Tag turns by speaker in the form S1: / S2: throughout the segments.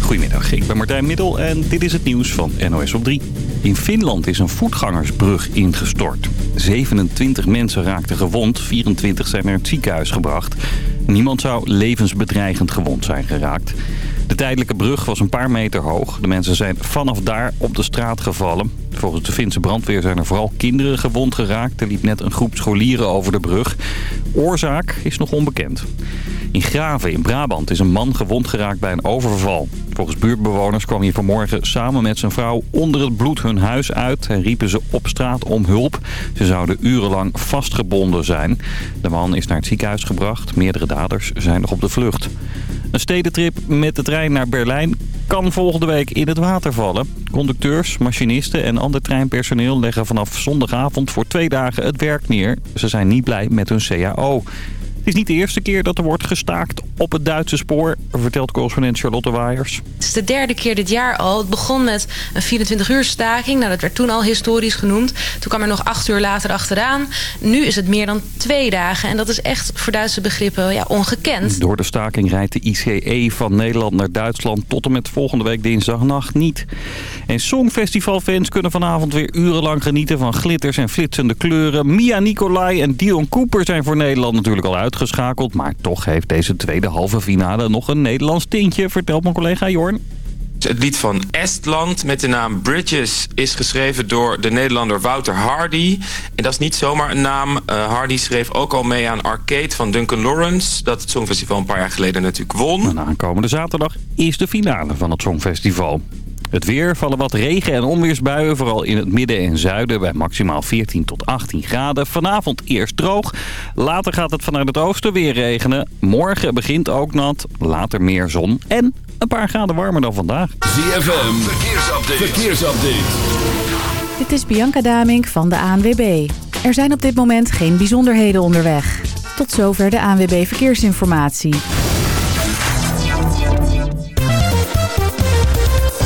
S1: Goedemiddag, ik ben Martijn Middel en dit is het nieuws van NOS op 3. In Finland is een voetgangersbrug ingestort. 27 mensen raakten gewond, 24 zijn naar het ziekenhuis gebracht. Niemand zou levensbedreigend gewond zijn geraakt. De tijdelijke brug was een paar meter hoog. De mensen zijn vanaf daar op de straat gevallen. Volgens de Finse brandweer zijn er vooral kinderen gewond geraakt. Er liep net een groep scholieren over de brug. Oorzaak is nog onbekend. In Graven in Brabant is een man gewond geraakt bij een overval. Volgens buurtbewoners kwam hij vanmorgen samen met zijn vrouw onder het bloed hun huis uit... en riepen ze op straat om hulp. Ze zouden urenlang vastgebonden zijn. De man is naar het ziekenhuis gebracht. Meerdere daders zijn nog op de vlucht. Een stedentrip met de trein naar Berlijn kan volgende week in het water vallen. Conducteurs, machinisten en ander treinpersoneel leggen vanaf zondagavond voor twee dagen het werk neer. Ze zijn niet blij met hun CAO. Het is niet de eerste keer dat er wordt gestaakt op het Duitse spoor, vertelt correspondent Charlotte Waaiers.
S2: Het is de derde keer dit jaar al. Het begon met een 24 uur staking. Nou, dat werd toen al historisch genoemd. Toen kwam er nog acht uur later achteraan. Nu is het meer dan twee dagen. En dat is echt voor Duitse begrippen ja, ongekend.
S1: Door de staking rijdt de ICE van Nederland naar Duitsland tot en met volgende week dinsdagnacht niet. En Songfestivalfans kunnen vanavond weer urenlang genieten van glitters en flitsende kleuren. Mia Nicolai en Dion Cooper zijn voor Nederland natuurlijk al uitgeschakeld. Maar toch heeft deze tweede halve finale nog een Nederlands tintje, vertelt mijn collega Jorn.
S3: Het lied van Estland met de naam Bridges is geschreven door de Nederlander Wouter Hardy. En dat is niet zomaar een naam. Uh, Hardy schreef ook al mee aan Arcade van Duncan Lawrence... dat het Songfestival een paar jaar geleden natuurlijk won.
S1: En aankomende zaterdag is de finale van het Songfestival. Het weer vallen wat regen- en onweersbuien, vooral in het midden en zuiden bij maximaal 14 tot 18 graden. Vanavond eerst droog, later gaat het vanuit het oosten weer regenen. Morgen begint ook nat, later meer zon en een paar graden warmer dan vandaag.
S4: ZFM, verkeersupdate. verkeersupdate.
S5: Dit is Bianca Damink van de ANWB. Er zijn op dit moment geen bijzonderheden onderweg. Tot zover de ANWB Verkeersinformatie.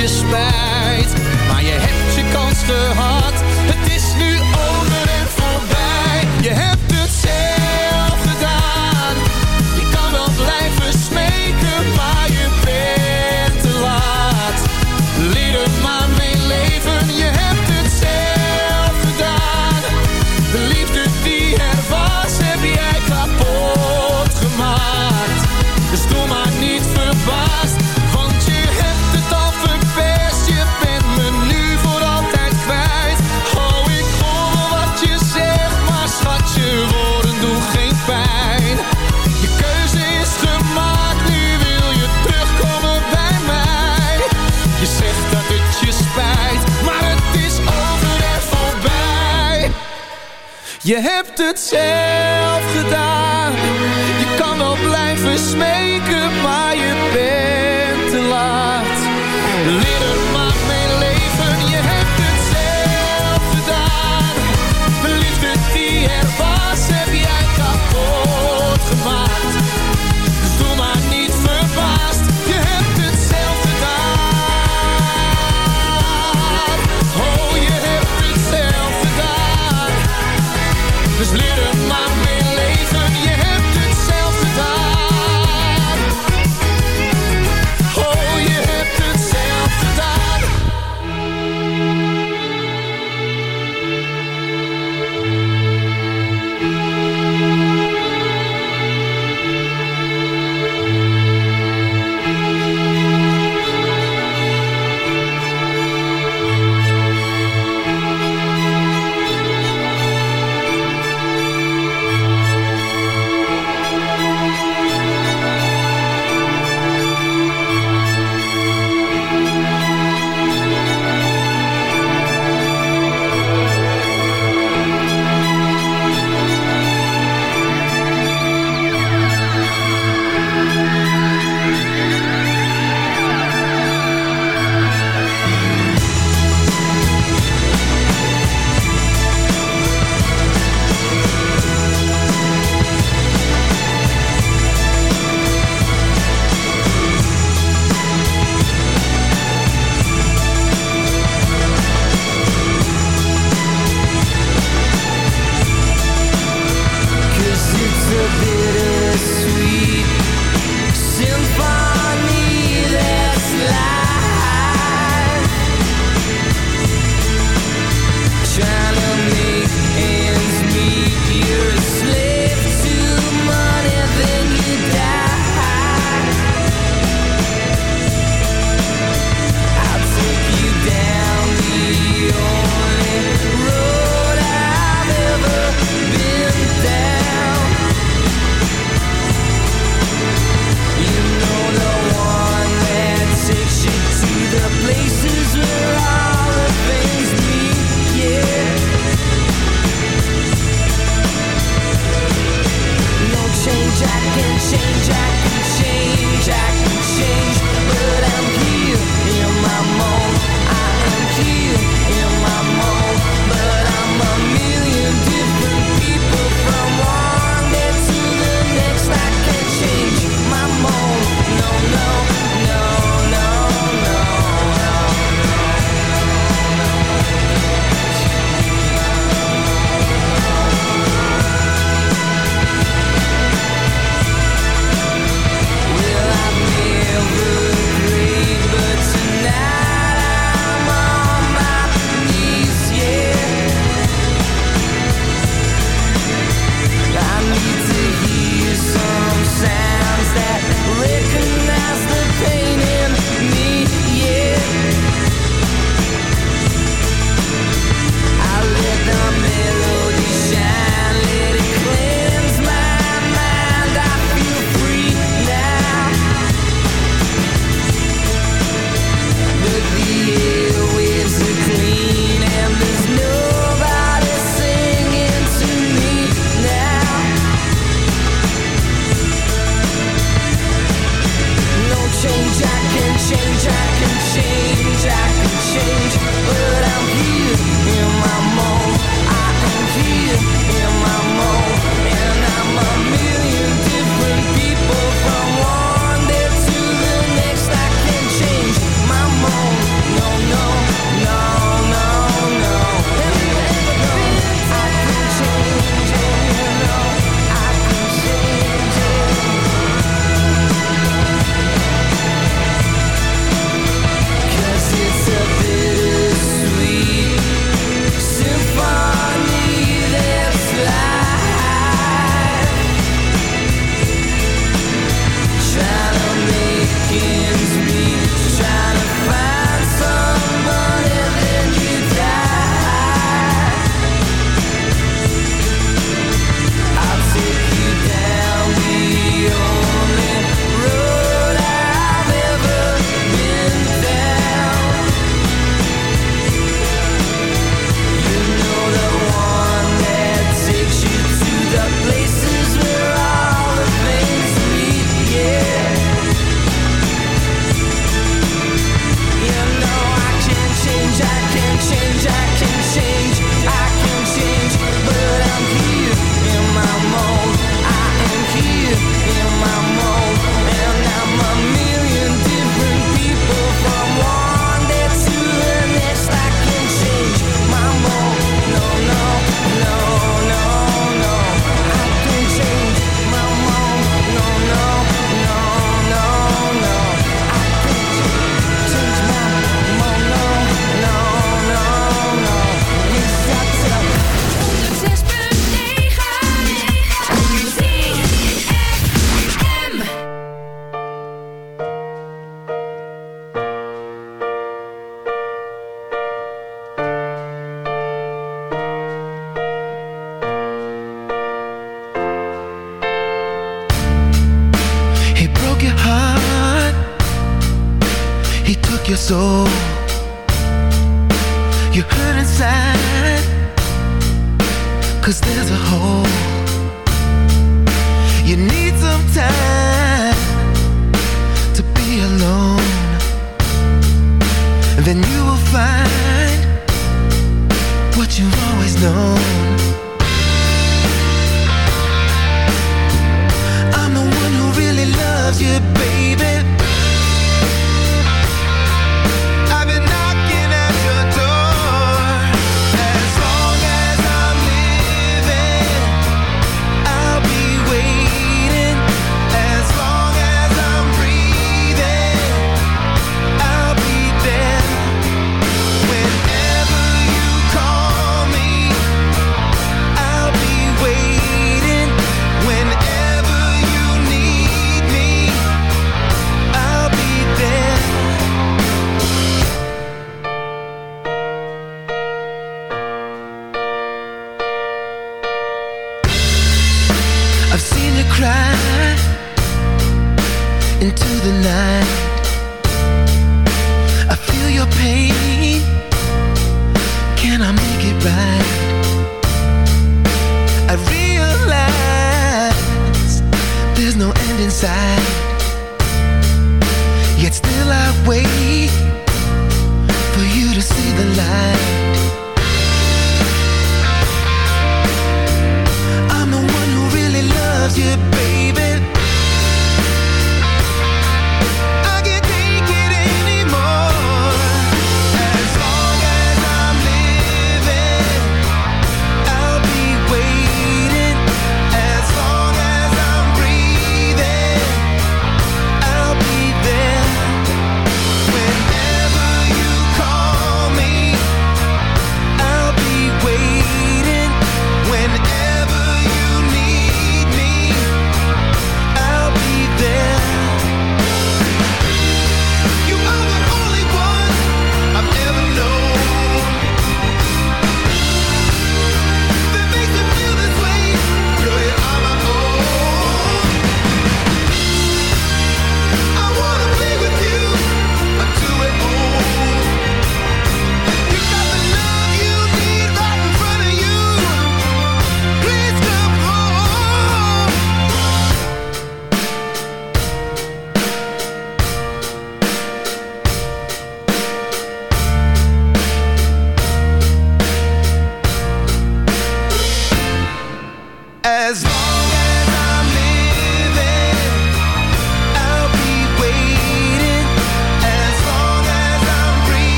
S6: je spijt, maar je hebt je kans te
S7: gehad. You have to
S8: change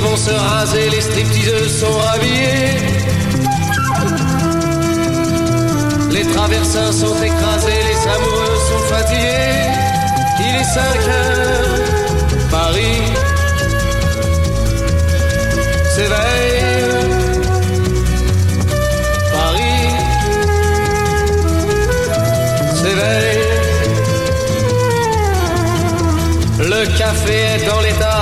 S8: vont se raser, les stripteaseuses sont rhabillées. Les traversins sont écrasés, les amoureux sont fatigués. Il est 5 heures, Paris s'éveille. Paris s'éveille. Le café est dans les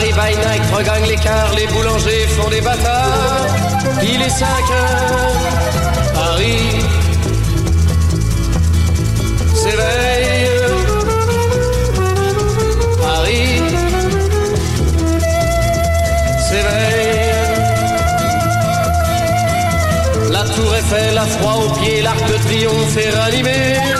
S8: Paris by night regagne l'écart, les boulangers font des bâtards. Il est 5 heures, Paris s'éveille. Paris s'éveille. La tour Eiffel a froid aux pieds, l'arc de triomphe est ranimé.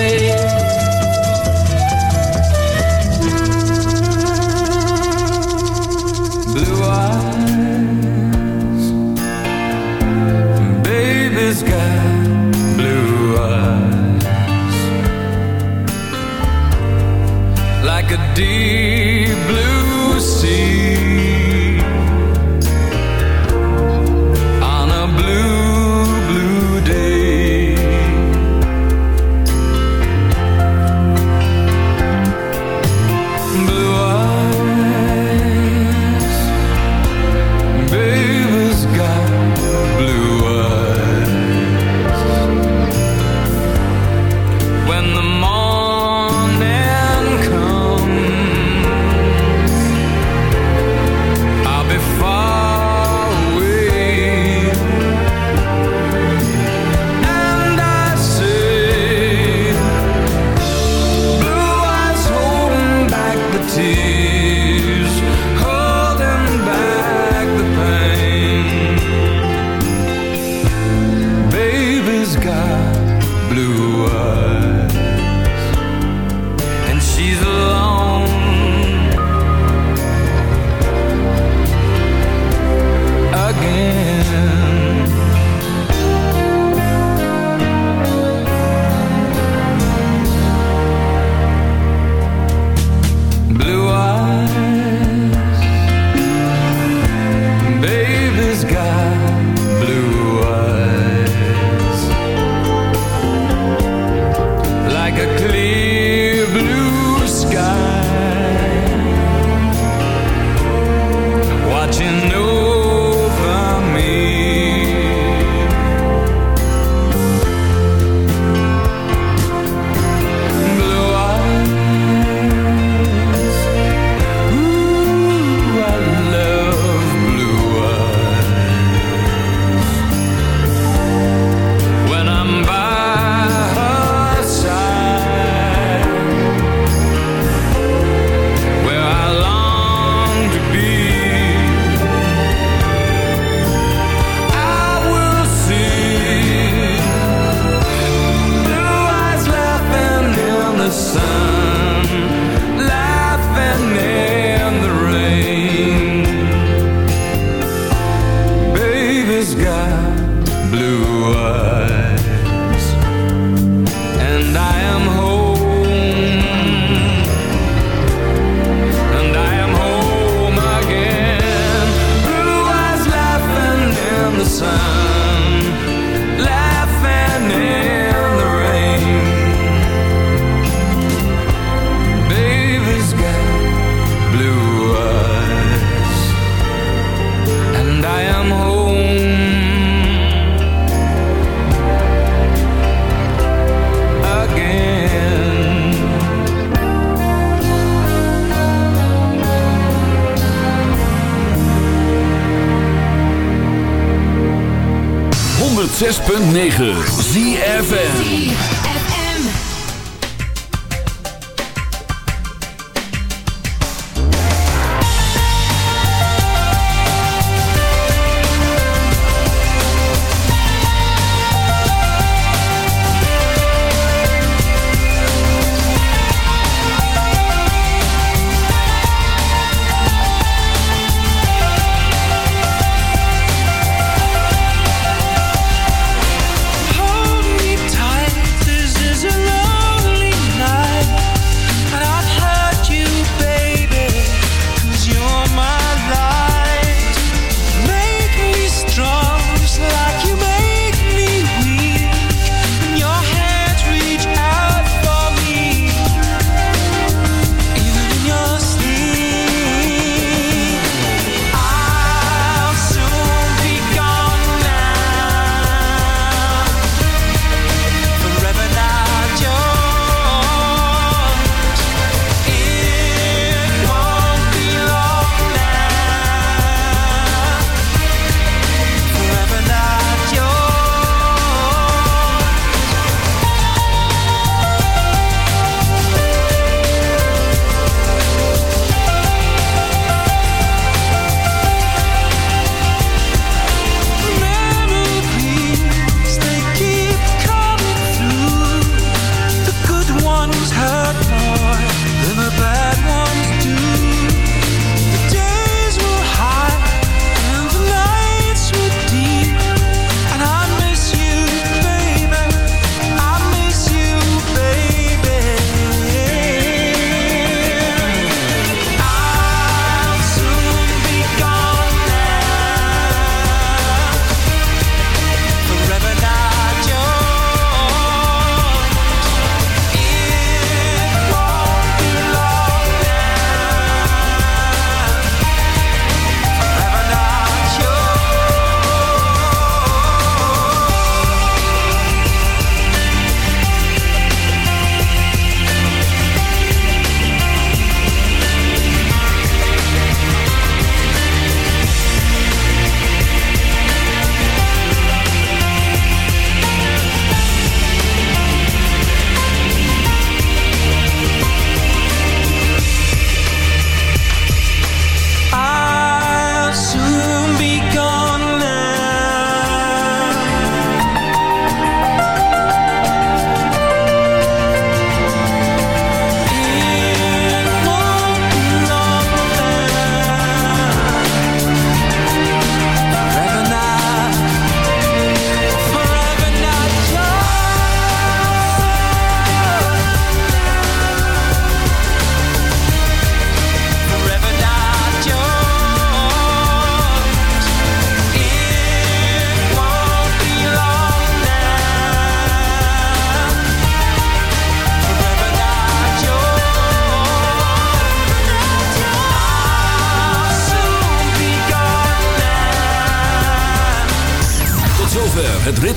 S4: 106.9 ZFN